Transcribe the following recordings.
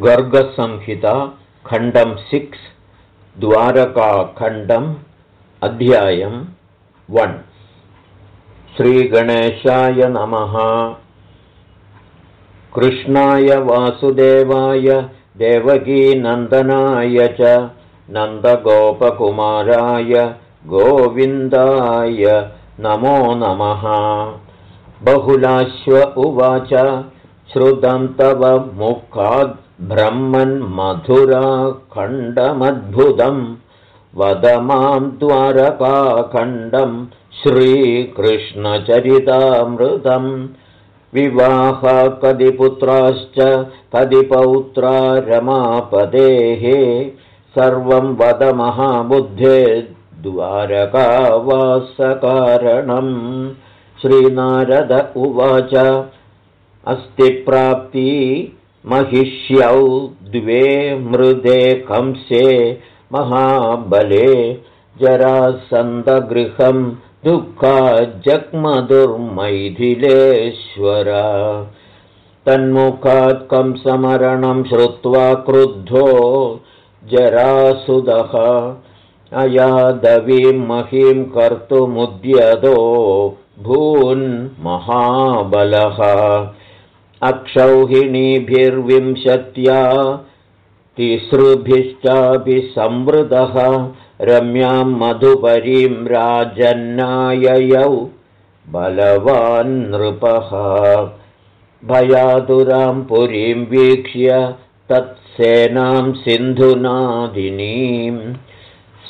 गर्गसंहिता खण्डं six द्वारकाखण्डम् अध्यायम् one. श्रीगणेशाय नमः। कृष्णाय वासुदेवाय देवकीनन्दनाय च नन्दगोपकुमाराय गोविन्दाय नमो नमः। बहुलाश्व उवाच श्रुतं तव मुखाद् ब्रह्मन्मधुराखण्डमद्भुतं वद मां द्वारकाखण्डं श्रीकृष्णचरितामृतम् पौत्रा रमापदेः सर्वं वद महाबुद्धे द्वारकावासकारणम् श्रीनारद उवाच। अस्ति प्राप्ती महिष्यौ द्वे मृदे कंसे महाबले जरासन्दगृहं दुःखा जग्मदुर्मैथिलेश्वर तन्मुखात् कंसमरणं श्रुत्वा क्रुद्धो जरासुदः। अयादवीं महीं कर्तुमुद्यतो भून्महाबलः अक्षौहिणीभिर्विंशत्या तिसृभिश्चापि संवृतः। रम्यां मधुपरीं राजन्नाययौ बलवान् नृपः। भयातुरां पुरीं वीक्ष्य तत्सेनां सिन्धुनादिनीं।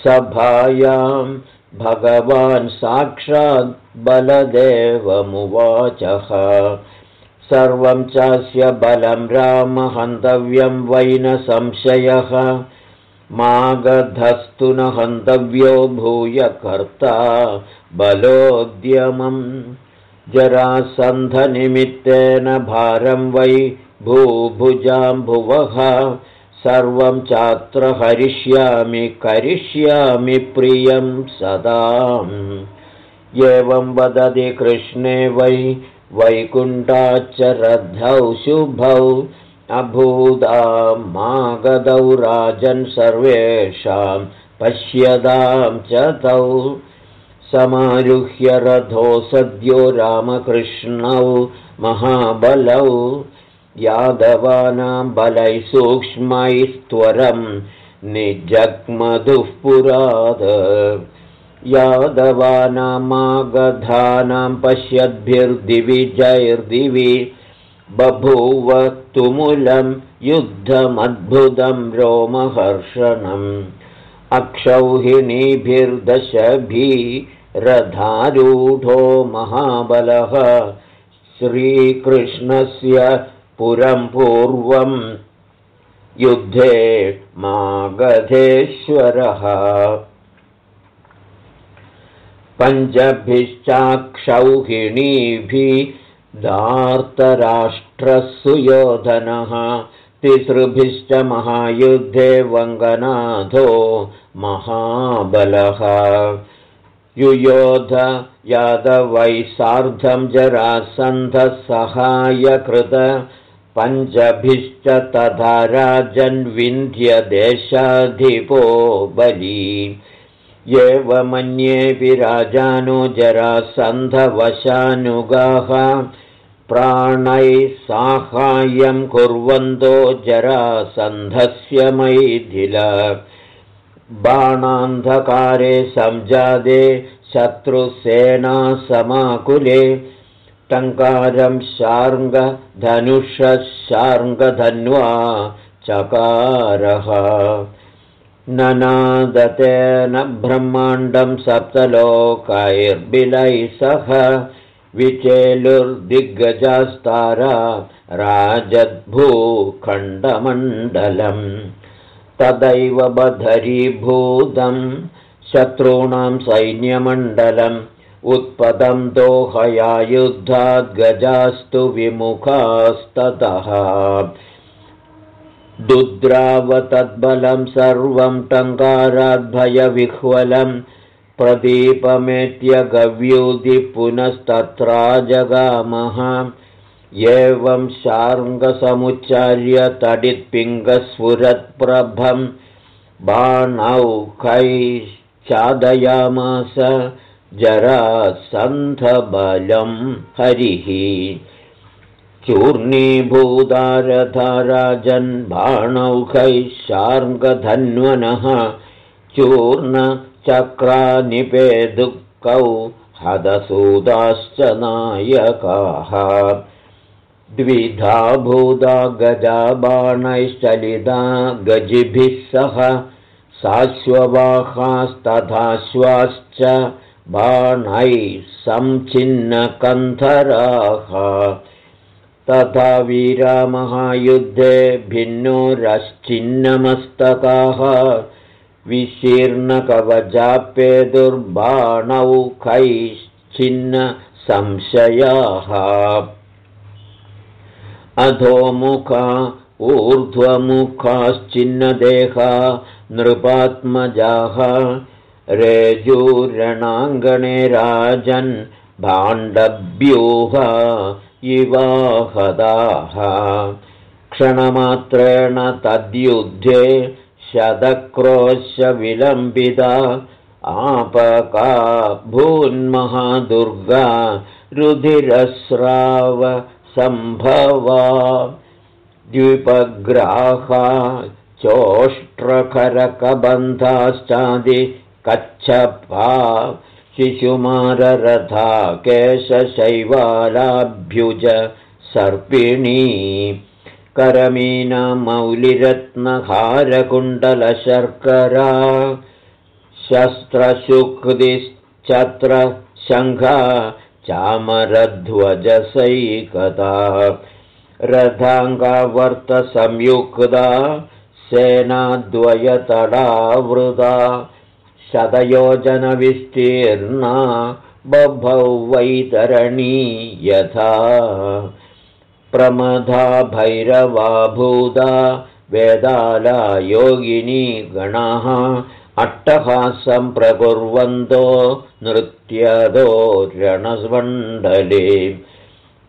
सभायां भगवान् साक्षात् बलदेवमुवाचः सर्वं चास्य बलं रामहन्तव्यं वै न संशयः। मागधस्तु न हन्तव्यो भूय कर्ता बलोद्यमम्। जरासन्धनिमित्तेन भारं वै भूभुजाम्भुवः। सर्वं चात्र हरिष्यामि करिष्यामि प्रियं सदाम्। एवं वदति कृष्णे वै वैकुण्ठाच्चरद्धौ शुभौ अभूदा मागधौ राजन् सर्वेषां पश्यदां च तौ समारुह्य रथो सद्यो रामकृष्णौ महाबलौ यादवानां बलैः सूक्ष्मैस्त्वरं निजग्मधुः पुराद यादवानामागधानां पश्यद्भिर्दिविजैर्दिवि बभूव तुमुलं युद्धमद्भुतं रोमहर्षणम् अक्षौहिणीभिर्दशभिरधारूढो महाबलः श्रीकृष्णस्य पुरं पूर्वं युद्धे मागधेश्वरः पञ्चभिश्चाक्षौहिणीभिदार्तराष्ट्रसुयोधनः तिसृभिश्च महायुद्धे वङ्गनाथो महाबलः। युयोध यादवै सार्धं जरासन्धसहायकृत पञ्चभिश्च तथा राजन्विन्ध्यदेशाधिपो बली एवमन्येऽपि राजानो जरासन्धवशानुगाः प्राणैः साहाय्यं कुर्वन्तो जरासन्धस्य मैथिल। बाणान्धकारे संजादे शत्रुसेनासमाकुले टङ्कारं शार्ङ्गधनुषः शार्ङ्गधन्वा चकारः ननादतेन ब्रह्माण्डं सप्तलोकैर्बिलैः सह विचेलुर्दिग्गजास्तारा राजद्भूखण्डमण्डलम्। तदैव बधरीभूतं शत्रूणां सैन्यमण्डलम्। उत्पदं दोहया युद्धाद्गजास्तु विमुखास्ततः दुद्रावतद्बलं सर्वं टङ्काराद्भयविह्वलं प्रदीपमेत्यगव्यूधि पुनस्तत्रा जगामः एवं शार्ङ्गसमुच्चार्य तडित्पिङ्गस्फुरत्प्रभं बाणौखैश्चादयामास जरासन्धबलं हरिः बाणौखैः शार्ङ्गधन्वनः चूर्णचक्रानिपेदुकौ हदसूदाश्च नायकाः। द्विधा भूता गजा बाणैश्चलिता गजिभिः सह साश्ववाहास्तथाश्वाश्च बाणैः संचिन्नकन्धराः तथा वीरामहायुद्धे भिन्नोरश्चिन्नमस्तकाः विशीर्णकवचाप्येदुर्बाणौ संशयाः अधोमुखा ऊर्ध्वमुखाश्चिन्नदेहा नृपात्मजाः रेजूरणाङ्गणे राजन् भाण्डव्यूह इवाहदाः क्षणमात्रेण तद्युद्धे शतक्रोशविलम्बिता। आपका भून्महादुर्गा रुधिरस्राव सम्भवा। द्विपग्राहा चोष्ट्रकरकबन्धाश्चादिकच्छपा शिशुमाररथा केशशैवालाभ्युज सर्पिणी करमीनमौलिरत्नहारकुण्डलशर्करा शस्त्रशुक्तिश्चत्र शङ्घा चामरध्वजसैकता रथाङ्गावर्तसंयुक्ता सेनाद्वयतडावृता शतयोजनविस्तीर्णा बभौ वैतरणी यथा। प्रमधा भैरवाभूता वेदाला योगिनी गणाः अट्टहासं प्रकुर्वन्तो नृत्यदो रणस्मण्डले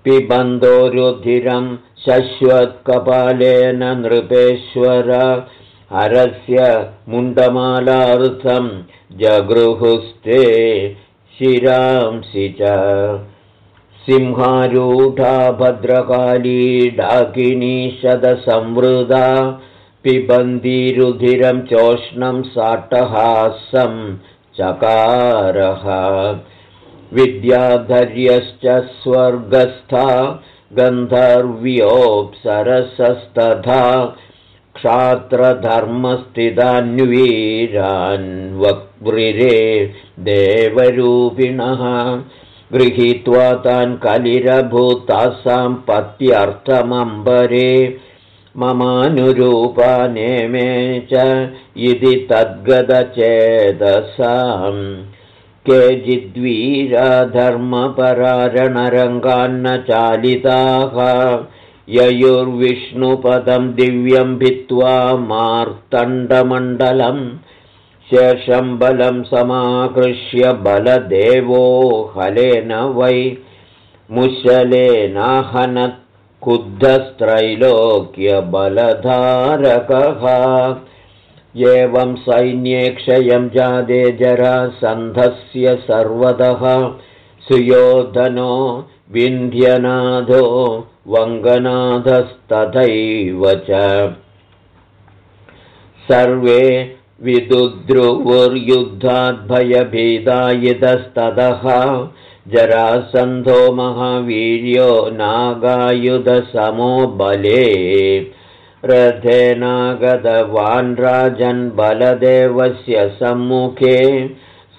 पिबन्धो रुधिरं शश्वत्कपालेन नृपेश्वर हरस्य मुण्डमालार्थं जगृहुस्ते शिरांसि च। सिंहारूढा भद्रकाली डाकिनी शतसंवृदा पिबन्दिरुधिरं चोष्णं साटहासं चकारः। विद्याधर्यश्च स्वर्गस्था गन्धर्व्योऽप्सरसस्तथा क्षात्रधर्मस्थितान्वीरान् वक्वृरे देवरूपिणः गृहीत्वा तान् कलिरभूतासां पत्यर्थमम्बरे ममानुरूपा नेमे च इति तद्गतचेदसाम् केचिद्वीराधर्मपरारणरङ्गान्न चालिताः ययुर्विष्णुपदं दिव्यं भित्त्वा मार्तण्डमण्डलम् शेषं बलं समाकृष्य बलदेवो हलेन वै मुशलेनाहनत्कुद्धस्त्रैलोक्यबलधारकः। एवं सैन्ये क्षयं जादे जरासन्धस्य सर्वतः सुयोधनो विन्ध्यनाथो वङ्गनाथस्तथैव च। सर्वे विदुद्रुवुर्युद्धाद्भयभेदायुधस्ततः। जरासन्धो महावीर्यो नागायुधसमो बले। रथेनागतवान् राजन् बलदेवस्य सम्मुखे।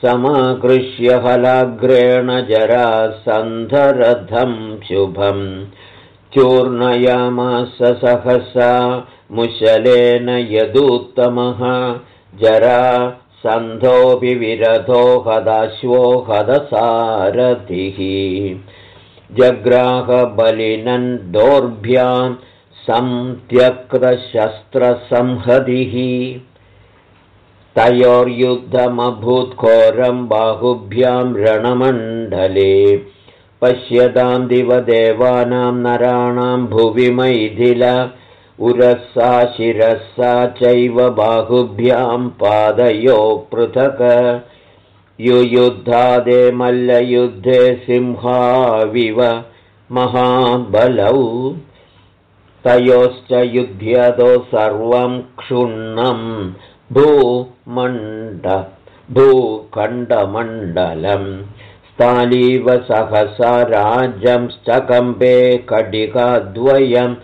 समाकृष्य हलाग्रेण जरासन्धरथं शुभम् चूर्णयामास सहसा मुशलेन यदुत्तमः। जरा सन्धोऽपि विरथो हदाश्वो हदसारथिः। जग्राहबलिनन् दोर्भ्यां सन्त्यक्तशस्त्रसंहतिः तयोर्युद्धमभूत्घोरं बाहुभ्यां रणमण्डले पश्यतां दिवदेवानां नराणां भुवि मैथिल उरसा शिरसा चैव बाहुभ्यां पादयो पृथक्। युयुद्धादे मल्लयुद्धे सिंहाविव महाबलौ तयोश्च युध्यतो सर्वं क्षुण्णं भूमण्ड भूखण्डमण्डलम् स्थालीव सहसा राज्यंश्चकम्बे कटिकाद्वयं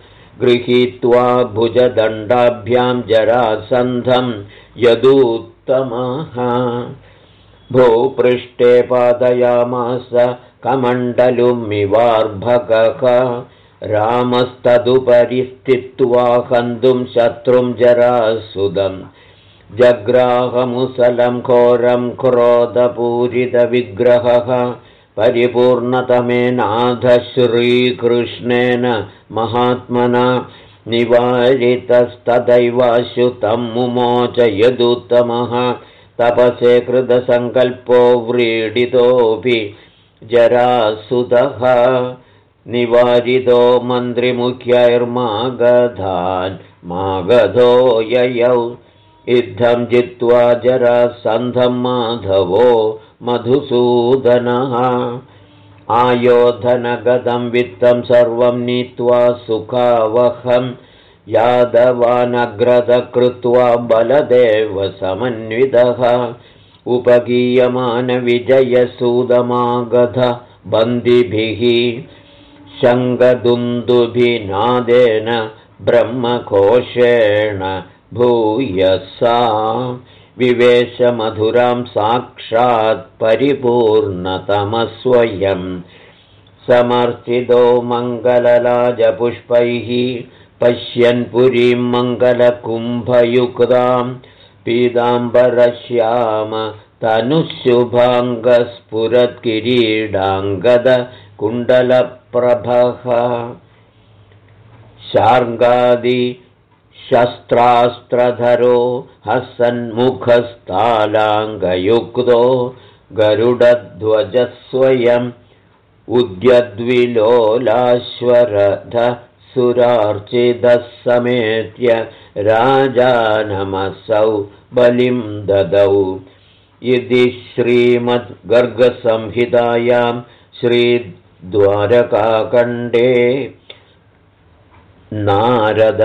गृहीत्वा भुजदण्डाभ्यां जरासन्धं यदूत्तमः। भूपृष्ठे पादयामास कमण्डलुमिवार्भकः रामस्तदुपरि स्थित्वा हन्तुं शत्रुं जरासुदम् जग्राहमुसलं घोरं क्रोधपूरितविग्रहः परिपूर्णतमेनाथश्रीकृष्णेन महात्मना निवारितस्तदैवाश्युतं मुमोच यदुत्तमः तपसे कृतसङ्कल्पो व्रीडितोऽपि जरासुतः निवारितो मन्त्रिमुख्यैर्मागधान् मागधो ययौ इद्धं जित्वा जरासन्धं माधवो मधुसूदनः। आयोधनगतं वित्तं सर्वं नीत्वा सुखावहं यादवानग्रतकृत्वा बलदेव समन्वितः उपगीयमानविजयसूदमागध बन्दिभिः शङ्गदुन्दुभिनादेन ब्रह्मकोशेण भूयसा। विवेशमधुरां साक्षात् परिपूर्णतमस्वयम् समर्चितो मङ्गलराजपुष्पैः पश्यन्पुरीं मङ्गलकुम्भयुक्तां पीताम्बरश्याम तनुस्युभाङ्गस्फुरत्किरीडाङ्गदकुण्डलप्रभः शार्ङ्गादि शस्त्रास्त्रधरो हसन्मुखस्तालाङ्गयुक्तो गरुडध्वजस्वयम् उद्यद्विलोलाश्वरथ सुरार्चितः समेत्य राजानमसौ बलिं ददौ। इति श्रीमद्गर्गसंहितायां श्रीद्वारकाकण्डे नारद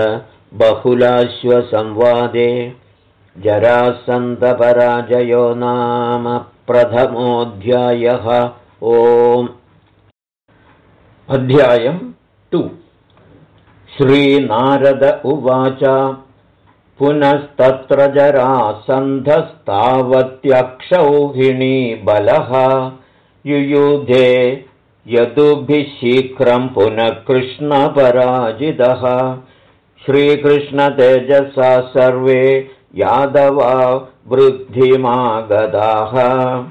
बहुलाश्वसंवादे जरासन्तपराजयो नाम प्रथमोऽध्यायः। ओम्। अध्यायम् टु। श्रीनारद उवाच पुनस्तत्र जरासन्धस्तावत्यक्षौहिणी बलः युयुधे यदुभिः शीघ्रम् पुनः कृष्णपराजितः श्रीकृष्णतेजसा सर्वे यादवा वृद्धिमागताः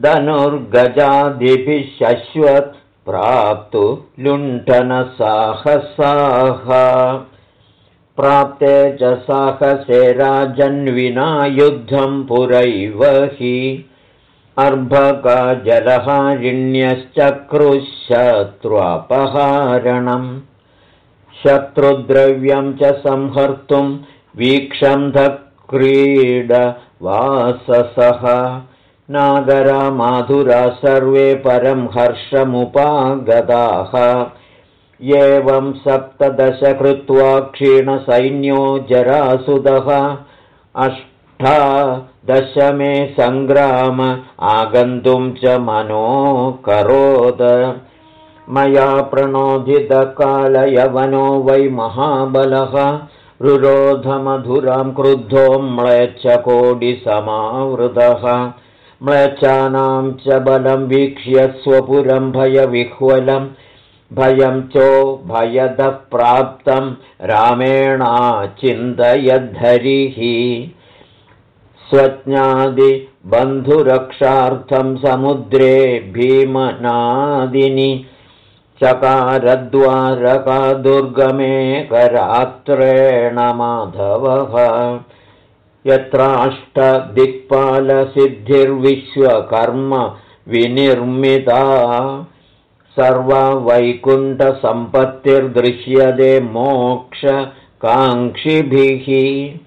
धनुर्गजादिभिः शश्वत् प्राप्तु लुण्ठनसाहसाः। प्राप्ते च साहसे राजन्विना युद्धं पुरैव हि। अर्भकाजलहारिण्यश्चक्रुशत्रुपहारणम् शत्रुद्रव्यं च संहर्तुं वीक्षन्धक्रीडवाससः नागरामाधुरा सर्वे परं हर्षमुपागताः। एवं सप्तदश कृत्वा क्षीणसैन्यो जरासुदः। अष्टादशमे सङ्ग्राम आगन्तुं च मनोकरोद मया प्रणोदितकालयवनो वै महाबलः रुरोधमधुरां क्रुद्धो म्लेच्छकोटिसमावृतः। म्लेच्छानां च बलं वीक्ष्य स्वपुरं भयविह्वलं भयं चो भयदः प्राप्तं रामेणाचिन्तयद्धरिः स्वज्ञादिबन्धुरक्षार्थं समुद्रे भीमनादिनि चकारद्वारकादुर्गमेकरात्रेण माधवः यत्राष्टदिक्पालसिद्धिर्विश्वकर्म विनिर्मिता। सर्ववैकुण्ठसम्पत्तिर्दृश्यते मोक्षकाङ्क्षिभिः।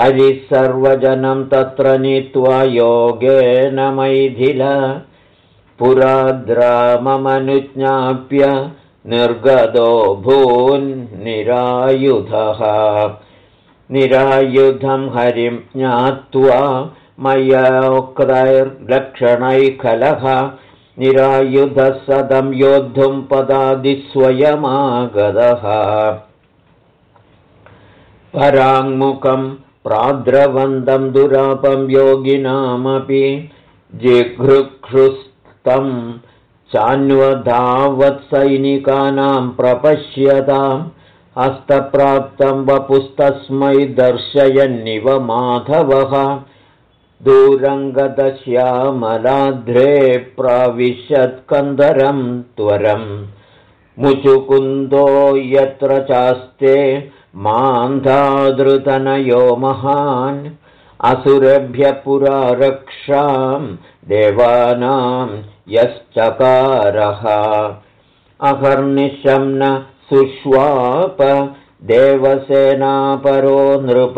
हरिः सर्वजनं तत्र नीत्वा योगेन मैथिल पुराद्राममनुज्ञाप्य निर्गतो भून्निरायुधः निरायुधं। हरिं ज्ञात्वा मयोक्तैर्लक्षणैः निरायुधः सदं योद्धुं पदादिस्वयमागतः पराङ्मुखं प्राद्रवन्दं दुरापं योगिनामपि जिघृक्षुस्तं चान्वधावत्सैनिकानां प्रपश्यताम् हस्तप्राप्तं वपुस्तस्मै दर्शयन्निव माधवः। दूरङ्गदश्यामलाध्रे प्राविशत्कन्दरं त्वरम् मुचुकुन्दो यत्र चास्ते मान्धादृतनयो महान्। असुरभ्य पुरा रक्षां देवानां यश्चकारः। अहर्निशं न सुष्वाप देवसेनापरो नृप।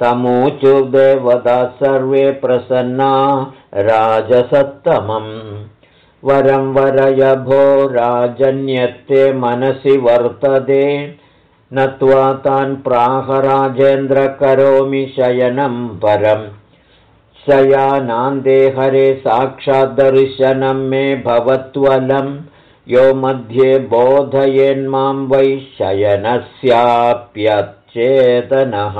तमूचुर्देवता सर्वे प्रसन्ना राजसत्तमम्। वरं वरयभो राजन्यत्ते मनसि वर्तते। नत्वा तान् प्राहराजेन्द्र करोमि शयनं परम् शयानान्दे हरे साक्षाद्दर्शनं मे भवत्वलं। यो मध्ये बोधयेन्मां वै शयनस्याप्यच्चेतनः।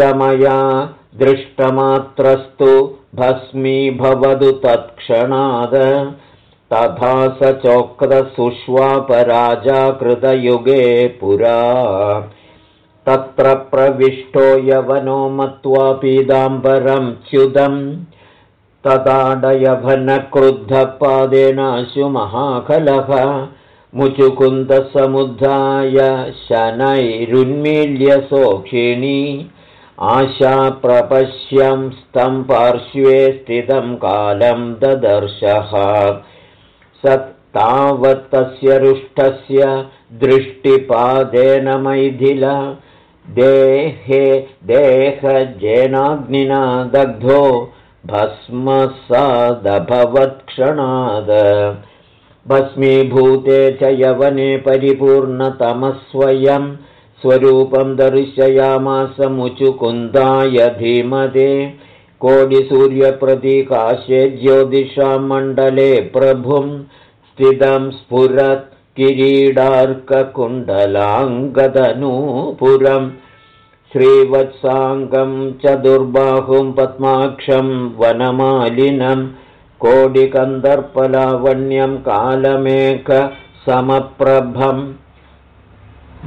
समया दृष्टमात्रस्तु भस्मी भवतु तत्क्षणाद। तथा स चोक्तसुष्वापराजाकृतयुगे पुरा तत्र प्रविष्टो यवनो मत्वा पीदाम्बरं च्युतम् तदाडयभनक्रुद्धपादेनाशु महाकलः मुचुकुन्दसमुद्धाय शनैरुन्मील्य सोक्षिणी आशाप्रपश्यं स्तं पार्श्वे स्थितं कालं ददर्शः। स तावत्तस्य रुष्टस्य दृष्टिपादेन मैथिल देहे देहजेनाग्निना दग्धो भस्मसादभवत्क्षणाद। भस्मीभूते च यवने परिपूर्णतमस्वयं स्वरूपं दर्शयामासमुचुकुन्दाय धीमते कोटिसूर्यप्रतीकाशे ज्योतिषां मण्डले प्रभुं स्थितं स्फुरत् किरीडार्ककुण्डलाङ्गदनूपुरम् श्रीवत्साङ्गं च दुर्बाहुं पद्माक्षं वनमालिनं कोडिकन्दर्पलावण्यं कालमेकसमप्रभम्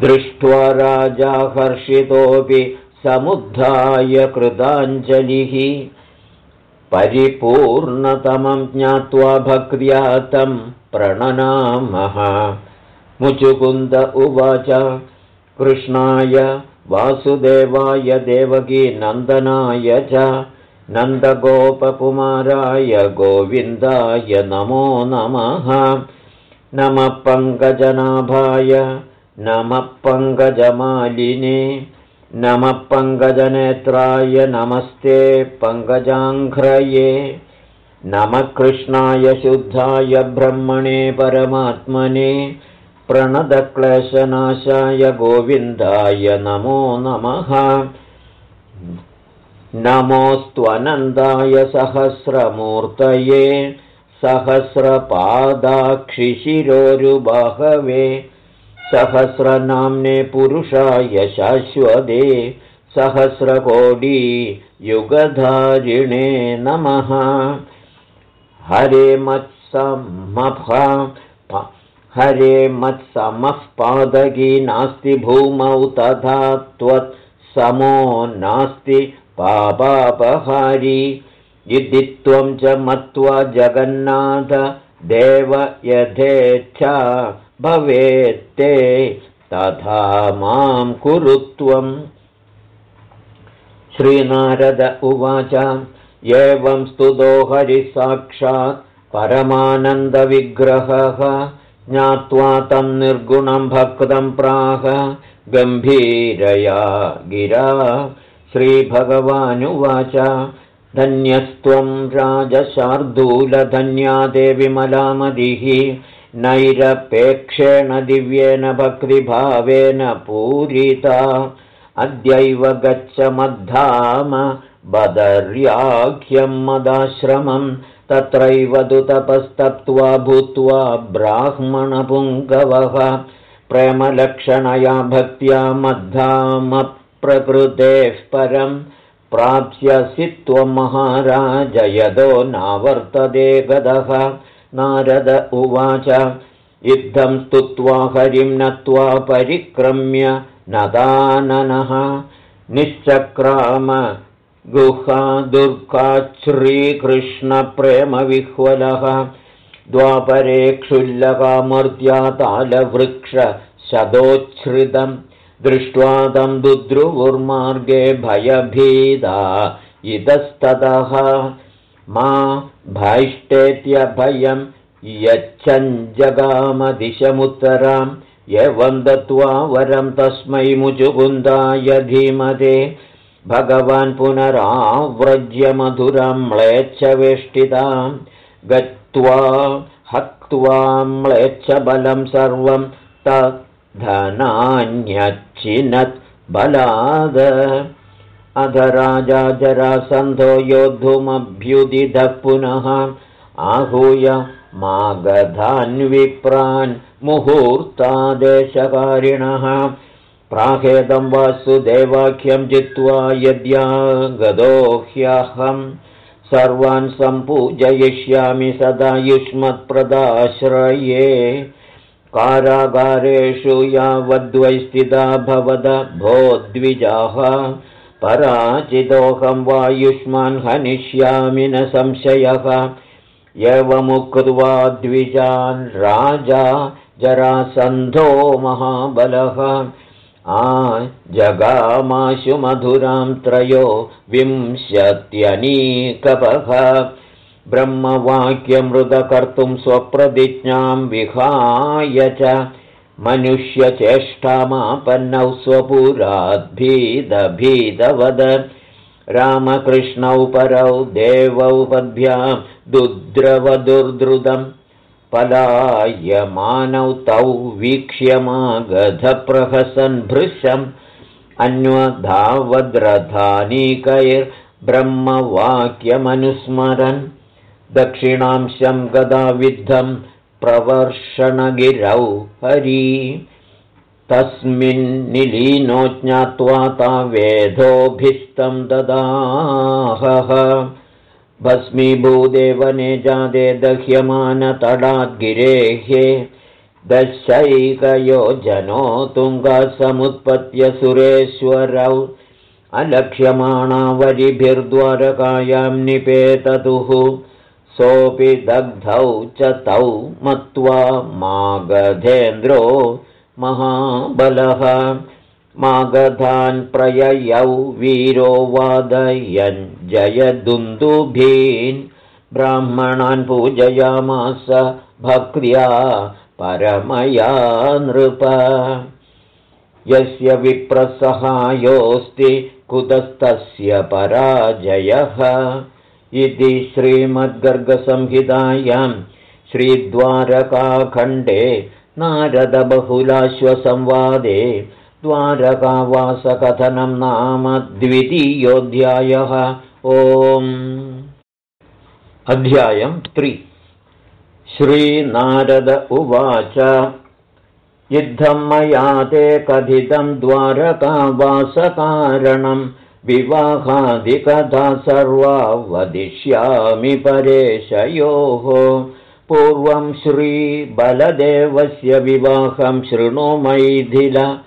दृष्ट्वा राजा हर्षितोऽपि समुद्धाय कृताञ्जलिः। परिपूर्णतमं ज्ञात्वा भक्त्या तं प्रणनामः। मुचुकुन्द उवाच कृष्णाय वासुदेवाय देवकीनन्दनाय च नन्दगोपकुमाराय गोविन्दाय नमो नमः। नमः पङ्कजनाभाय नमः पङ्कजमालिने नमः पङ्कजनेत्राय नमस्ते पङ्कजाङ्घ्रये नमः कृष्णाय शुद्धाय ब्रह्मणे परमात्मने प्रणदक्लेशनाशाय गोविन्दाय नमो नमः। नमोऽस्त्वनन्दाय सहस्रमूर्तये सहस्रपादाक्षिशिरोरुबाहवे सहस्रनाम्ने पुरुषाय शाश्वते सहस्रकोडी युगधारिणे नमः हरे मत्समफ हरे मत्समः पादगी नास्ति भूमौ तथा त्वत्समो नास्ति पापापहारी। इति त्वं च मत्वा जगन्नाथ देव यथेच्छा भवेत्ते तथा मां कुरु त्वम् श्रीनारद उवाच एवं स्तुतो हरिसाक्षात् परमानन्दविग्रहः ज्ञात्वा तं निर्गुणं भक्तं प्राह गम्भीरया गिरा। श्रीभगवानुवाच धन्यस्त्वं राजशार्दूलधन्या देविमलामदिः नैरपेक्षेण दिव्येन भक्तिभावेन पूरिता। अद्यैव गच्छ मद्धाम बदर्याख्यं मदाश्रमं तत्रैव दुतपस्तप्त्वा भूत्वा ब्राह्मणपुङ्गवः प्रेमलक्षणया भक्त्या मद्धामप्रकृतेः परं प्राप्स्यसि त्वं महाराज यदो नावर्तते गदः। नारद उवाच इत्थं स्तुत्वा हरिं नत्वा परिक्रम्य नदाननः। निश्चक्राम गुहा दुर्गाश्रीकृष्णप्रेमविह्वलः द्वापरे क्षुल्लकामूर्त्या तालवृक्षशदोच्छ्रितम् दृष्ट्वा तं दुद्रुवुर्मार्गे भयभीदा इतस्ततः। मा भैष्टेत्यभयं यच्छञ्जगामदिशमुत्तरां एवं दत्त्वा वरं तस्मै मुचुकुन्दाय धीमते भगवान् पुनराव्रज्य मधुरां म्लेच्छवेष्टितां गत्वा हक्त्वा म्लेच्छबलं सर्वं तद्धनान्यच्चिनत् बलाद अध राजा जरासन्धो योद्धुमभ्युदिधः पुनः आहूय मागधान्विप्रान् मुहूर्तादेशकारिणः प्राहेदं वासुदेवाख्यं जित्वा यद्या गदो ह्यहं सर्वान् सम्पूजयिष्यामि सदा युष्मत्प्रदाश्रये। कारागारेषु यावद्वै स्थिता भवद भो द्विजाः पराचिदोऽहं वायुष्मान् हनिष्यामि न संशयः। एवमुक्त्वा द्विजान् राजा जरासन्धो महाबलः जगामाशु मधुरां त्रयो विंशत्यनीकपः। ब्रह्मवाक्यमृदकर्तुं स्वप्रतिज्ञां विहाय च। मनुष्यचेष्टामापन्नौ स्वपुराद्भीदभीदवद। रामकृष्णौ परौ देवौ पद्भ्यां दुद्रवदुर्द्रुतम् पलायमानौ तौ वीक्ष्यमागधप्रहसन् भृशम् अन्वधावद्रथानीकैर्ब्रह्मवाक्यमनुस्मरन् दक्षिणांशं गदाविद्धं प्रवर्षणगिरौ हरी। तस्मिन्निलीनो ज्ञात्वा तावेधोभिस्तं ददाहः भस्मीभूदेवने जादे दह्यमानतडाद्गिरेः दशैकयोजनो तुङ्गसमुत्पत्य सुरेश्वरौ। अलक्ष्यमाणावरिभिर्द्वारकायां निपेततुः। सोऽपि दग्धौ च तौ मत्वा मागधेन्द्रो महाबलः मागधान् प्रययौ वीरो वादयन् जयदुन्दुभीन् ब्राह्मणान् पूजयामास भक्र्या परमया नृप। यस्य विप्रसहायोऽस्ति कुतस्तस्य पराजयः। इति श्रीमद्गर्गसंहितायां श्रीद्वारकाखण्डे नारदबहुलाश्वसंवादे द्वारकावासकथनं नाम द्वितीयोऽध्यायः। ओम्। अध्यायं त्रि। श्रीनारद उवाच। युद्धं मया ते कथितं द्वारकावासकारणं। विवाहादिकथा सर्वा वदिष्यामि परेशयोः। पूर्वं श्रीबलदेवस्य विवाहं शृणु मैथिल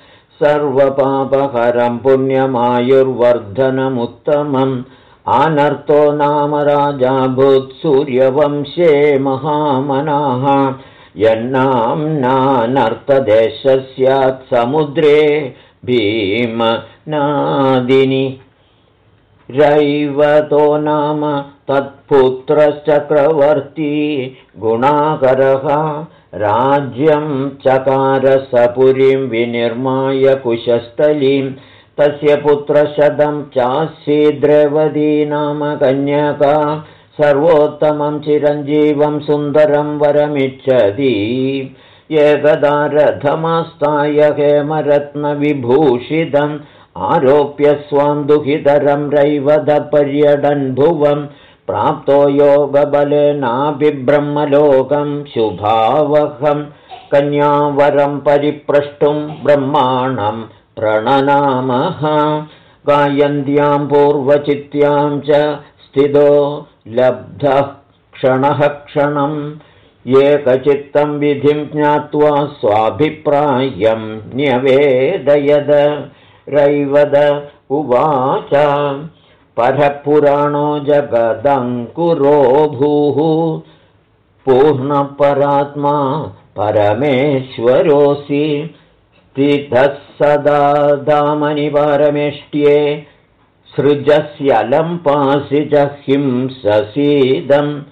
सर्वपापहरं पुण्यमायुर्वर्धनमुत्तमम् आनर्तो नाम राजा भूत्सूर्यवंशे महामनाः। यन्नाम्नानर्तदेशः स्यात् समुद्रे भीमनादिनि रैवतो नाम तत्पुत्रश्चक्रवर्ती गुणाकरः राज्यं चकारसपुरीं विनिर्माय कुशस्थलीं तस्य पुत्रशतं चासीद्रवती नाम कन्यका सर्वोत्तमं चिरञ्जीवं सुन्दरं वरमिच्छति। एकदा रथमास्ताय हेमरत्नविभूषितम् आरोप्य स्वां दुहितरं रैवदपर्यटन् भुवम् प्राप्तो योगबलेनाभिब्रह्मलोकं शुभावहं कन्यावरं परिप्रष्टुं ब्रह्माणं प्रणनामः। गायन्त्यां पूर्वचित्यां च स्थितो लब्धः क्षणः क्षणम्। एकचित्तं विधिं ज्ञात्वा स्वाभिप्रायं न्यवेदयद रैवद उवाच। परपुराणो जगदङ्कुरो भूः। पूर्णपरात्मा परमेश्वरोऽसि। स्थितः सदा दामनि परमेष्ट्ये सृजस्यलम्पासि च हिंससीदम्।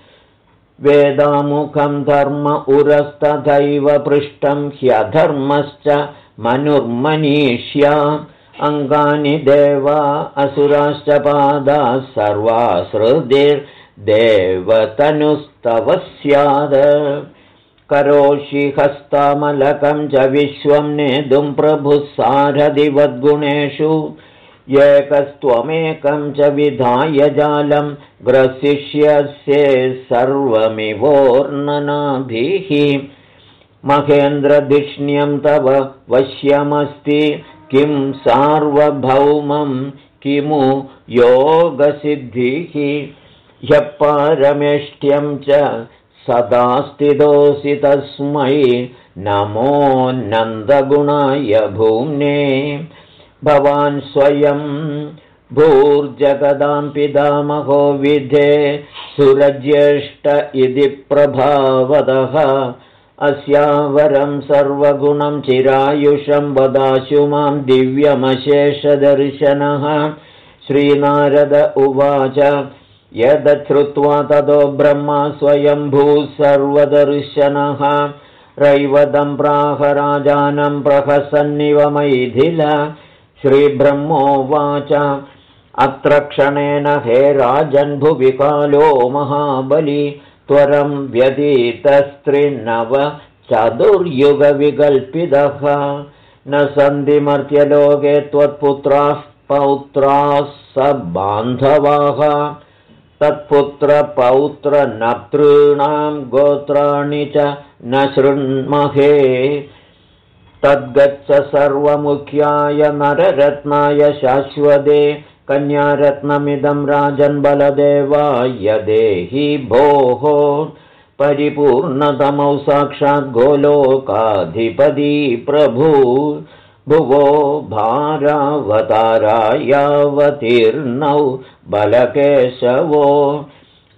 वेदामुखं धर्म उरस्तथैव पृष्टं ह्यधर्मश्च मनुर्मनीष्या अङ्गानि देवा असुराश्च पादाः सर्वासृतिर्देवतनुस्तव स्यात् करोषि हस्तामलकं च विश्वं नेतुं प्रभुः सारथिवद्गुणेषु एकस्त्वमेकं च विधाय जालं ग्रसिष्यस्ये सर्वमिवोर्णनाभिः महेन्द्रधिष्ण्यं तव वश्यमस्ति किं सार्वभौमं किमु योगसिद्धिः? ह्यपारमेष्ट्यं च सदा स्थितोऽसि तस्मै नमो नन्दगुणाय भूम्ने। भवान् स्वयं भूर्जगदां पितामहो विधे सुरज्येष्ठ इति प्रभावदः अस्यावरं सर्वगुणं चिरायुषं वदाशु मां दिव्यमशेषदर्शनः। श्रीनारद उवाच यदश्रुत्वा ततो ब्रह्मा स्वयम्भूः सर्वदर्शनः। रैवदं प्राहराजानं प्रहसन्निव मैथिल। श्रीब्रह्मोवाच अत्र क्षणेन हे राजन्भुविकालो महाबली त्वरं व्यतीतस्त्रिनव चतुर्युगविकल्पितः। न सन्धिमर्त्यलोके त्वत्पुत्राः पौत्राः स बान्धवाः तत्पुत्रपौत्रनतॄणां गोत्राणि च न शृण्महे। तद्गच्छ सर्वमुख्याय नररत्नाय शाश्वते कन्यारत्नमिदं राजन्बलदेवाय देहि भोः। परिपूर्णतमौ साक्षात् गोलोकाधिपदी प्रभु। भुवो भारावतारायावतीर्णौ बलकेशवो।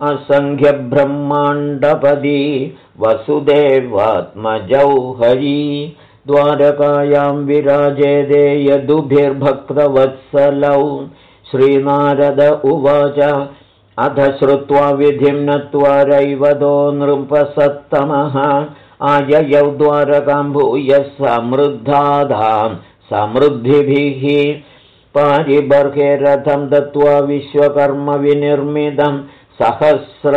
असङ्ख्यब्रह्माण्डपदी वसुदेवात्मजौ हरी। द्वारकायां विराजेदे यदुभिर्भक्तवत्सलौ श्रीनारद उवाच। अध श्रुत्वा विधिं नत्वा रैवदो नृपसत्तमः। आययौ द्वारकां भूय समृद्धाधां समृद्धिभिः। पारिबर्हे रथं दत्त्वा विश्वकर्मविनिर्मितं सहस्र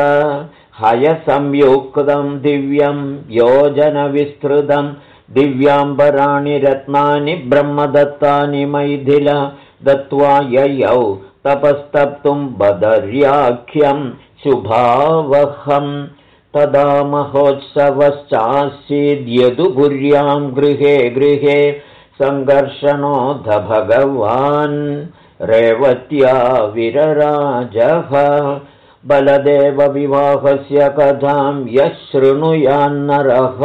हयसंयुक्तं दिव्यं योजनविस्तृतं। दिव्याम्बराणि रत्नानि ब्रह्मदत्तानि मैथिल दत्त्वा ययौ तपस्तप्तुं बदर्याख्यं शुभावहम्। तदा महोत्सवश्चासीद्यदुपुर्यां गृहे गृहे सङ्घर्षणोऽध भगवान् रेवत्या विरराजः। बलदेवविवाहस्य कथां यः शृणुयान्नरः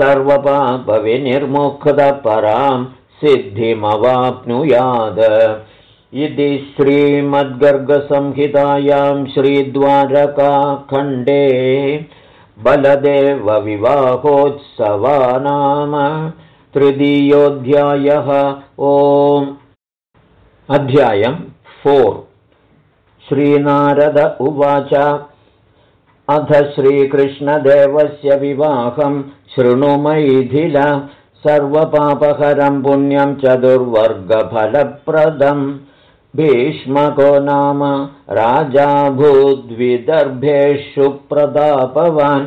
सर्वपापविनिर्मुक्तपरां सिद्धिमवाप्नुयाद। इति श्रीमद्गर्गसंहितायां श्रीद्वारकाखण्डे बलदेवविवाहोत्सवा नाम तृतीयोऽध्यायः। ओम्। अध्यायम् फोर्। श्रीनारद उवाच। अथ श्रीकृष्णदेवस्य विवाहं शृणुमैथिल सर्वपापहरं पुण्यं चतुर्वर्गफलप्रदम्। भीष्मको नाम राजा भूद्विदर्भेषु प्रतापवान्।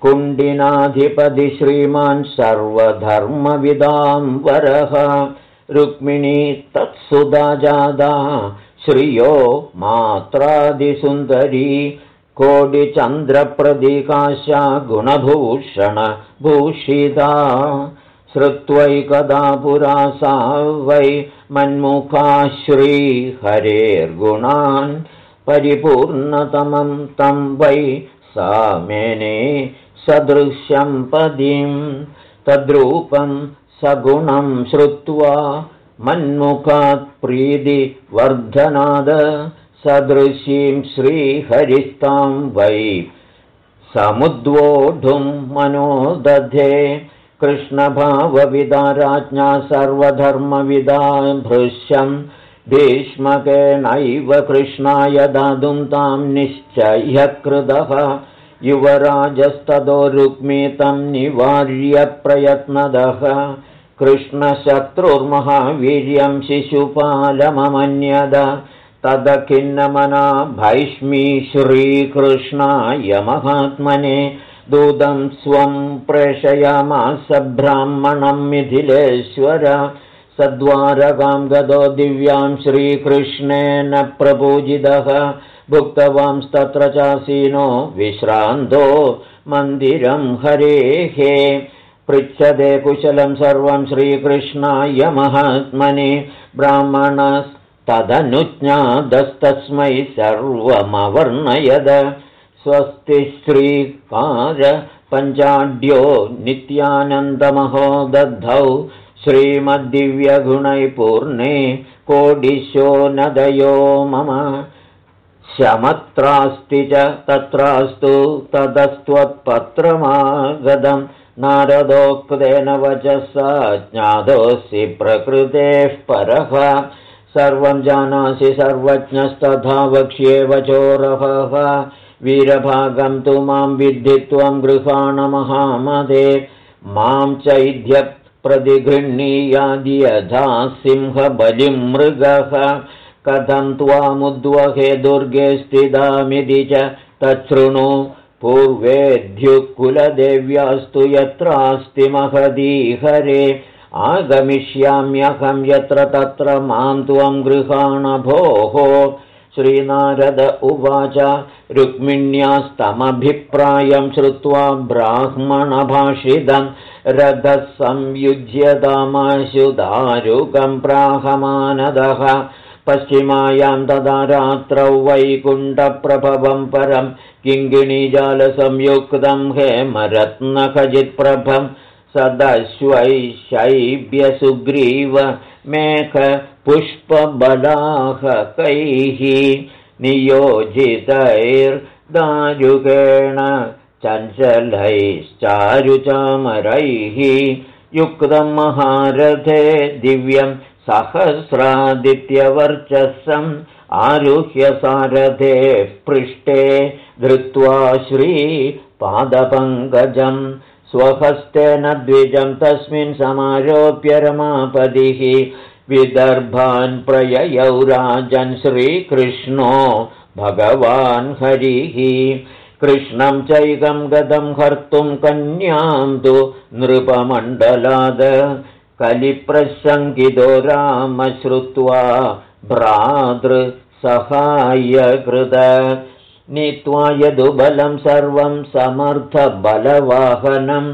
कुण्डिनाधिपति श्रीमान् सर्वधर्मविदां वरः रुक्मिणी तत्सुधा जादा श्रियो मात्रादिसुन्दरी। कोटिचन्द्रप्रदिकाशा गुणभूषणभूषिता श्रुत्वैकदा पुरा सा वै मन्मुखा श्रीहरेर्गुणान् परिपूर्णतमं तं वै सा मेने सदृश्यं पदीं तद्रूपं सगुणं श्रुत्वा मन्मुखात् प्रीतिवर्धनाद सदृशीं श्रीहरिस्तां वै समुद्वोढुं मनो दधे कृष्णभावविदा सर्वधर्मविदा भृश्यम् भीष्मकेनैव कृष्णाय दातुं तां निश्चय्य कृतः युवराजस्ततो रुक्मितं निवार्यप्रयत्नदः कृष्णशत्रुर्महावीर्यं शिशुपालममन्यद तदखिन्नमना भैष्मी श्रीकृष्णाय महात्मने दूतं स्वं प्रेषयामास ब्राह्मणं मिथिलेश्वर। सद्वारकां गतो दिव्यां श्रीकृष्णेन प्रपूजितः। भुक्तवांस्तत्र चासीनो विश्रान्तो मन्दिरं हरेः। पृच्छते कुशलं सर्वं श्रीकृष्णाय महात्मने। ब्राह्मणस्तदनुज्ञातस्तस्मै सर्वमवर्णयद स्वस्ति श्रीकार पञ्चाढ्यो नित्यानन्दमहो दद्धौ श्रीमद्दिव्यगुणैपूर्णे कोडिशो नदयो मम। शमत्रास्ति च तत्रास्तु ततस्त्वत्पत्रमागतं नारदोक्तेन वचसा ज्ञातोऽसि प्रकृतेः परः। सर्वं जानासि सर्वज्ञस्तथा वक्ष्ये वचोरहः वीरभागं तु मां विद्धि त्वं गृहाणमहामदे। मां चैध्यप्रतिगृह्णीयाद्यथा सिंहबलिं मृगः। कथं त्वामुद्वहे दुर्गे स्थितामिति च तच्छृणु। पूर्वेद्युकुलदेव्यास्तु यत्रास्ति महदीहरे। आगमिष्याम्यहं यत्र तत्र मां त्वं गृहाणभोः श्रीनारद उवाच रुक्मिण्यास्तमभिप्रायं श्रुत्वा ब्राह्मणभाषितं रथः संयुज्यतामाशु दारुकं प्राहमानदः। पश्चिमायां तदा रात्रौ वैकुण्ठप्रभवं परं किङ्गिणीजालसंयुक्तं हेमरत्नखजित्प्रभं सदश्वैशैब्यसुग्रीव मेघपुष्पबलाहकैः नियोजितैर्दारुकेण चञ्चलैश्चारुचामरैः युक्तं महारथे दिव्यं सहस्रादित्यवर्चसम् आरुह्य सारथे पृष्ठे धृत्वा श्रीपादपङ्कजम् स्वहस्तेन द्विजं तस्मिन् समारोप्य रमापदिः विदर्भान् प्रययौ राजन् श्रीकृष्णो भगवान् हरिः। कृष्णं चैकं गदं हर्तुं कन्यां तु नृपमण्डलाद। कलिप्रशङ्कितो राम श्रुत्वा भ्रातृसहायकृत नीत्वा यदुबलं सर्वं समर्थबलवाहनं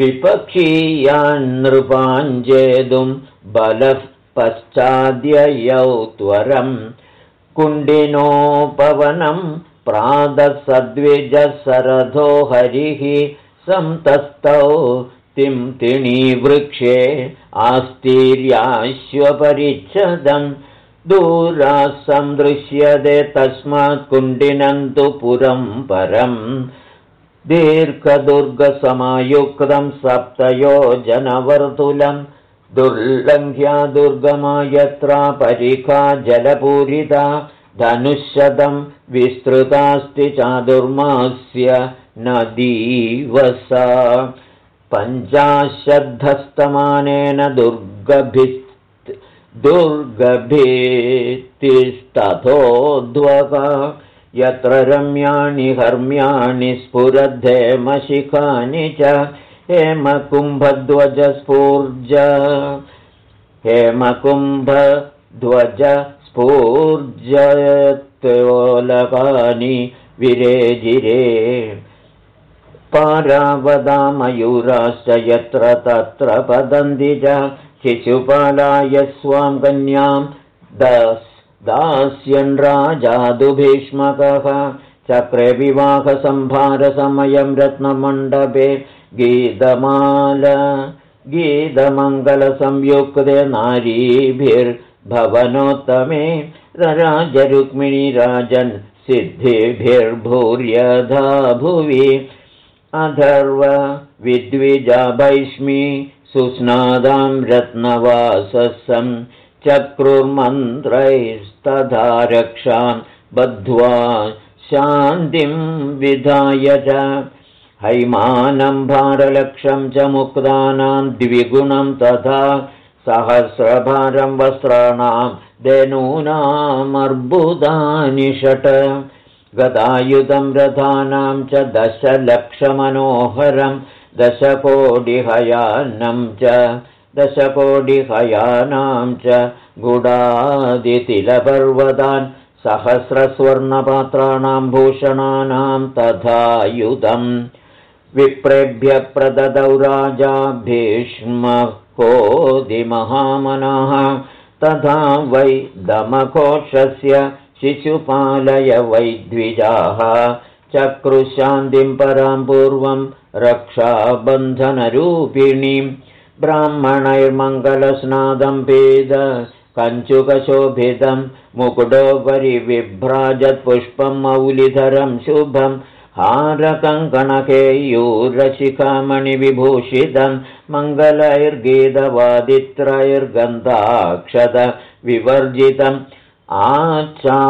विपक्षीयान्नृपाञ्जेतुं बलः पश्चाद्ययौ त्वरम् कुण्डिनोपवनं प्रादसद्विजसरथो हरिः सन्तस्तौ तिं तिणीवृक्षे आस्तीर्याश्वपरिच्छदम् दूरा सन्दृश्यते तस्मात् कुण्डिनन्तु पुरं परम् दीर्घदुर्गसमायुक्तं सप्तयोजनवर्तुलम् दुर्लङ्घ्या दुर्गमा यत्रा परिखा जलपूरिता धनुःशतं विस्तृतास्ति चादुर्मास्य नदीवसा पञ्चाशद्धस्तमानेन दुर्गभि दुर्गभित्तिस्तथोद्वः यत्र रम्याणि हर्म्याणि स्फुरद्धेमशिखानि च हेमकुम्भध्वजस्फूर्ज। हेमकुम्भध्वजस्फूर्जत्वोलकानि विरेजिरे। पारावदामयूराश्च यत्र तत्र पदन्ति च शिशुपालाय स्वां कन्यां दास्यन् राजादुभीष्मकः। चक्रे विवाहसम्भारसमयं रत्नमण्डपे गीतमाल गीतमङ्गलसंयुक्ते नारीभिर्भवनोत्तमे राजरुक्मिणीराजन् सिद्धिभिर्भूर्यधा भुवि अथर्व विद्विजाभैष्मी सुस्नादां रत्नवाससं चक्रुर्मन्त्रैस्तथा रक्षां बद्ध्वा शान्तिं विधाय च। हैमानं भारलक्षं च मुक्तानां द्विगुणं तथा सहस्रभारं वस्त्राणां धेनूनामर्बुदानि षट्। गदायुधं रथानां च दशलक्षमनोहरं दशकोटिहयानं च दशकोटिहयानां च गुडादितिलपर्वतान् सहस्रस्वर्णपात्राणां भूषणानां तथायुधम् विप्रेभ्य प्रददौ राजा भीष्मकोदिमहामनः। तथा वै दमघोषस्य शिशुपालय वै द्विजाः चक्रुशान्तिं परां पूर्वं रक्षाबन्धनरूपिणीं ब्राह्मणैर्मङ्गलस्नादं पेद कञ्चुकशोभितं मुकुटोपरि विभ्राजत्पुष्पं मौलिधरं शुभं हारकङ्कणकेयूरशिखामणिविभूषितं मङ्गलैर्गीतवादित्रैर्गन्धाक्षतविवर्जितम् आचारलाजैसुवरं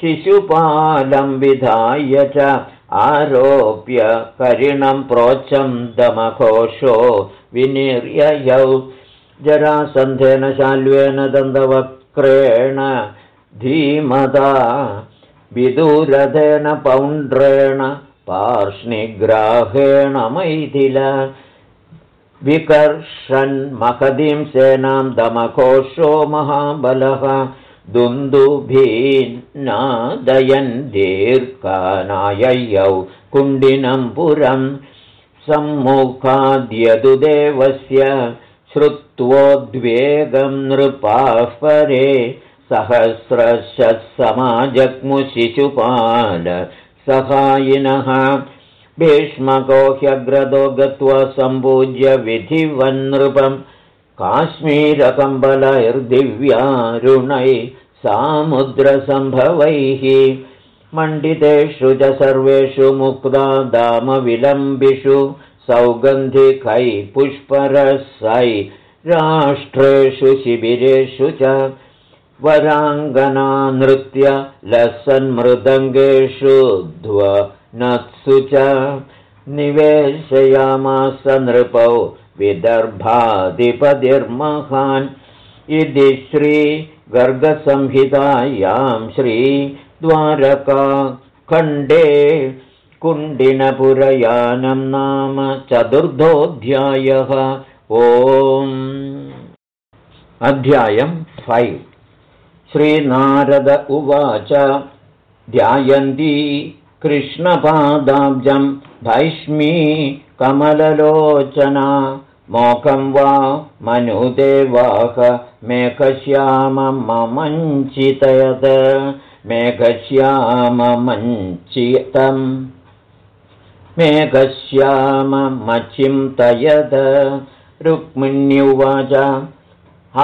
शिशुपालं विधाय च आरोप्य करिणं प्रोच्चं दमघोषो विनिर्ययौ। जरासन्धेन शाल्वेन दन्तवक्रेण धीमता विदुरथेन पौण्ड्रेण पार्ष्णिग्राहेण मैथिल। विकर्षन्महदीं सेनां दमघोषो महाबलः दुन्दुभीन्नादयन् दीर्घनाययौ कुण्डिनं पुरं सम्मुखाद्यदुदेवस्य श्रुत्वोद्वेगं नृपाः परे सहस्रशत्समाजग्मुशिशुपाल सहायिनः भीष्मको ह्यग्रदो गत्वा सम्पूज्य विधिवन्नृपम् काश्मीरकम्बलैर्दिव्यारुणैः सामुद्रसम्भवैः मण्डितेषु च सर्वेषु मुक्ता दामविलम्बिषु सौगन्धिकै पुष्परसै राष्ट्रेषु शिबिरेषु च वराङ्गनानृत्य लसन्मृदङ्गेषु ध्वनत्सु च निवेशयामास नृपौ विदर्भाधिपतिर्महान् इति श्रीगर्गसंहितायां श्रीद्वारकाखण्डे कुण्डिनपुरयानं नाम चतुर्थोऽध्यायः। ओम्। अध्यायम् फैव्। श्रीनारद उवाच ध्यायन्ती कृष्णपादाब्जं भैष्मी कमललोचना मोखं वा मनुदेवाह मेघश्याममञ्चितयत् मेघश्याममञ्चितम् मेघश्याममचिन्तयद रुक्मिण्युवाच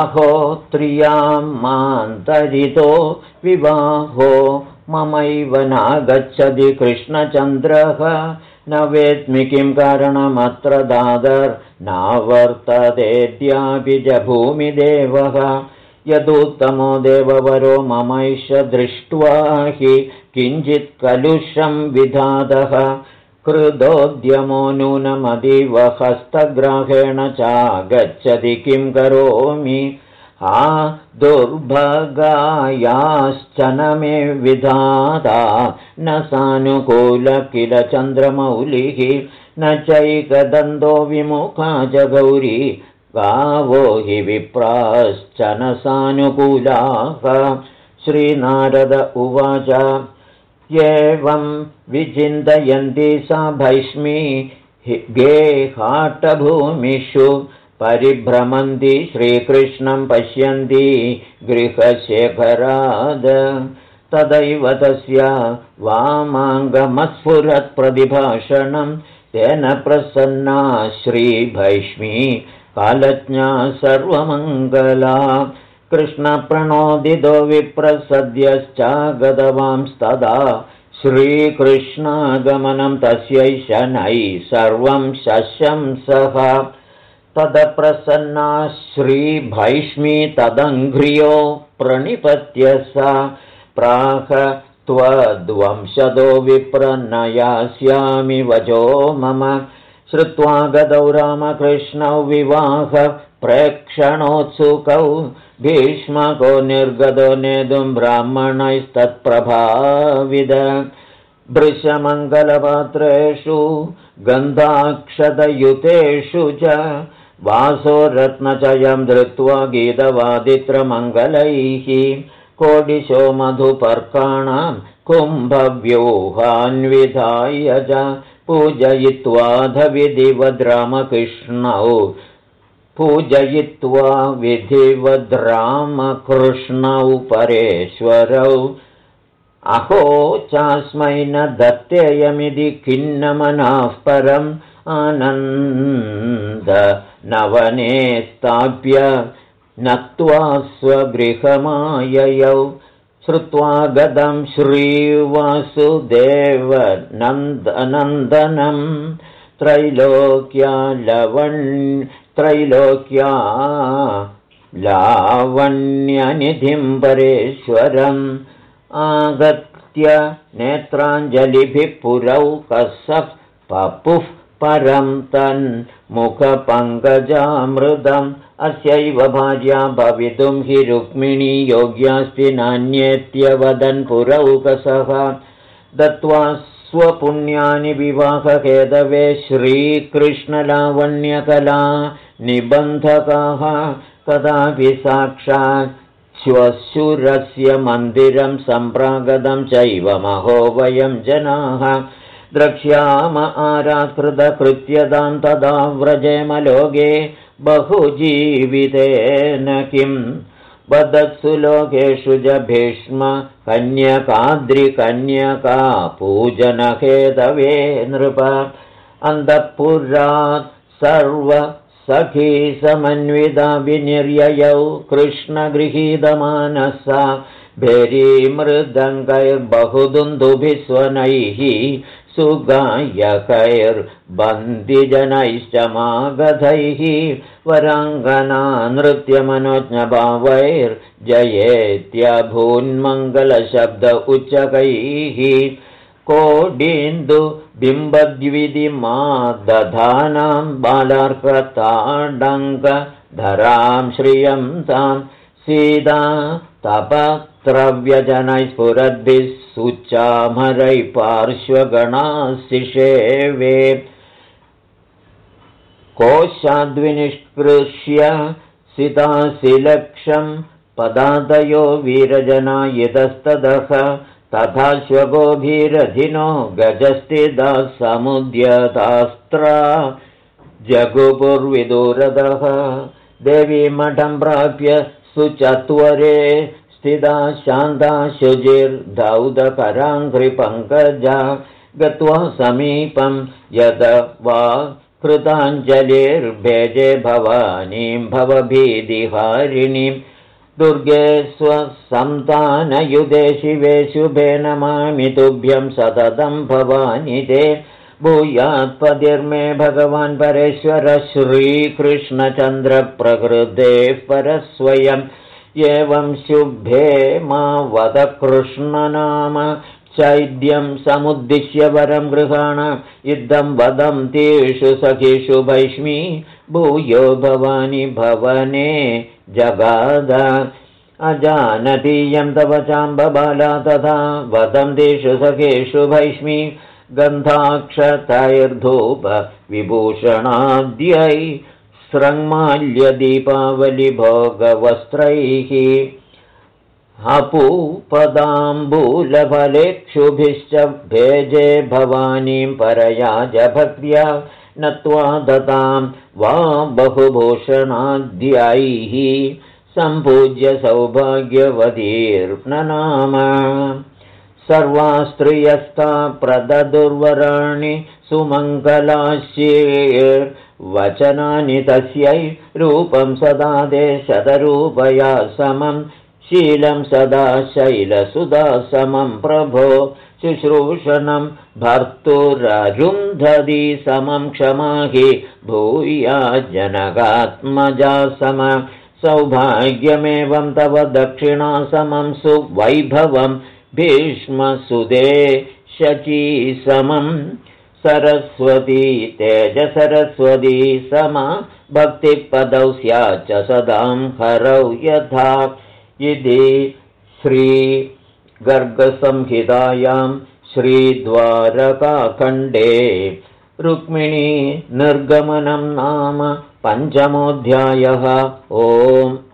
अहोत्रियां मान्तरितो विवाहो ममैव नागच्छति कृष्णचन्द्रः न वेत्मि किं कारणमत्र दादर्नावर्ततेऽद्यापि च भूमिदेवः यदुत्तमो देववरो ममैष दृष्ट्वा हि किञ्चित् कलुषं विधातः। कृदोद्यमो नूनमदिव हस्तग्राहेण चागच्छति किं करोमि। आ दुर्भगायाश्च न मे विधाता न सानुकूल किल चन्द्रमौलिः न चैकदन्तो विमुखा च गौरी गावो हि विप्राश्च न सानुकूलाः। श्रीनारद उवाच एवं विचिन्तयन्ति सा भैष्मी गेहाटभूमिषु परिभ्रमन्ति श्रीकृष्णं पश्यन्ति गृहशेखराद। तदैव तस्य वामाङ्गमस्फुरत्प्रतिभाषणं तेन प्रसन्ना श्रीभैष्मी कालज्ञा सर्वमङ्गला। कृष्णप्रणोदितो विप्रसद्यश्चागतवांस्तदा श्रीकृष्णागमनं तस्यै शनैः सर्वं शशंसः तदप्रसन्ना श्रीभैष्मी तदङ्घ्रियो प्रणिपत्य सा प्राह त्वद्वंशदो विप्रनयास्यामि वचो मम। श्रुत्वा गतौ रामकृष्णौ विवाह प्रेक्षणोत्सुकौ। भीष्मको निर्गतो नेतुं ब्राह्मणैस्तत्प्रभाविद। भृशमङ्गलपात्रेषु गन्धाक्षतयुतेषु च वासो रत्नचयं धृत्वा गीतवादित्रमङ्गलैः कोडिशो मधुपर्काणां कुम्भव्यूहान्विधाय च पूजयित्वाधविधिवद्रामकृष्णौ पूजयित्वा विधिवद्रामकृष्णौ परेश्वरौ। अहो चास्मै न दत्तेयमिति खिन्नमनाः परम् आनन्दनवने स्थाप्य नत्वा स्वगृहमाययौ श्रुत्वा गतं श्रीवासुदेवनन्दनन्दनं त्रैलोक्या लवण् त्रैलोक्या लावण्यनिधिं परेश्वरम् आगत्य नेत्राञ्जलिभिः पुरौ कसः पपुः परं तन्मुखपङ्कजामृतम् अस्यैव भार्या भवितुं हि रुक्मिणी योग्यास्ति नान्येत्यवदन् पुरौकसः। दत्त्वा स्वपुण्यानि विवाहकेदवे श्रीकृष्णलावण्यकला निबन्धकाः। कदापि साक्षात् श्वशुरस्य मन्दिरं सम्प्रागतं चैव महो वयं जनाः द्रक्ष्याम आराकृतकृत्यतां तदा व्रजेमलोके बहुजीवितेन किम् वदत्सु लोकेषु च भीष्म कन्यकाद्रिकन्यका पूजनहेतवे नृप। अन्तःपुरात् सर्वसखी समन्विता विनिर्ययौ कृष्णगृहीतमानसा। भेरीमृदङ्गैर्बहुदुन्दुभिस्वनैः सुगायकैर्बन्दिजनैश्च मागधैः वराङ्गना नृत्यमनोज्ञभावैर्जयेत्यभून्मङ्गलशब्द उच्चकैः कोडीन्दुबिम्बद्विधिमा दधानां बालार्कताडङ्गधरां श्रियं तां सीता तपत्रव्यजनैः स्फुरद्भिः सुचामरै पार्श्वगणाशिषेवे कोशाद्विनिष्कृष्य सिताशिलक्षं पदादयो वीरजनायितस्तदः तथा श्वगोभीरधिनो गजस्थिता समुद्यतास्त्रा जगुपुर्विदुरदः देवीमठं प्राप्य सुचत्वरे स्थिता शान्ता शुचिर्धौदपराङ्घ्रिपङ्कजा गत्वा समीपं यद वा कृताञ्जलिर्भेजे भवानीं भवभीतिहारिणीं दुर्गे स्वसन्तानयुधे शिवे शुभे नमामि तुभ्यं सततं भवानि ते भूयात्पतिर्मे भगवान् परेश्वर श्रीकृष्णचन्द्रप्रकृतेः परस्वयम् एवं शुभे मा वद कृष्णनाम चैद्यं समुद्दिश्य वरं गृहाण इदं वदं तेषु सखिषु वैष्मी भूयो भवानि भवने जगाद। अजानतीयं तव चाम्बबाला तथा वदं तेषु सखेषु भैष्मी गन्धाक्षतैर्धूपविभूषणाद्यै स्रङ्माल्यदीपावलिभोगवस्त्रैः अपूपदाम्बूलफलेक्षुभिश्च भेजे भवानीं परया भक्त्या नत्वा दतां वा बहुभूषणाद्यैः सम्पूज्य सौभाग्यवतीर्ननाम। सर्वा स्त्रियस्ता प्रददुर्वराणि सुमङ्गलास्येर्वचनानि तस्यै रूपं सदा देशतरूपया समं शीलं सदा शैलसुदा समं प्रभो शुश्रूषणं भर्तुररुन्धदी समं क्षमाहि भूया जनगात्मजा सम सौभाग्यमेवं तव दक्षिणा समं सुवैभवं भीष्मसुदे शचीसमं सरस्वती तेजसरस्वती सम भक्तिपदौ स्याच्च सदां हरौ यथा। इति श्रीगर्गसंहितायां श्रीद्वारकाखण्डे रुक्मिणी निर्गमनं नाम पञ्चमोऽध्यायः। ओम्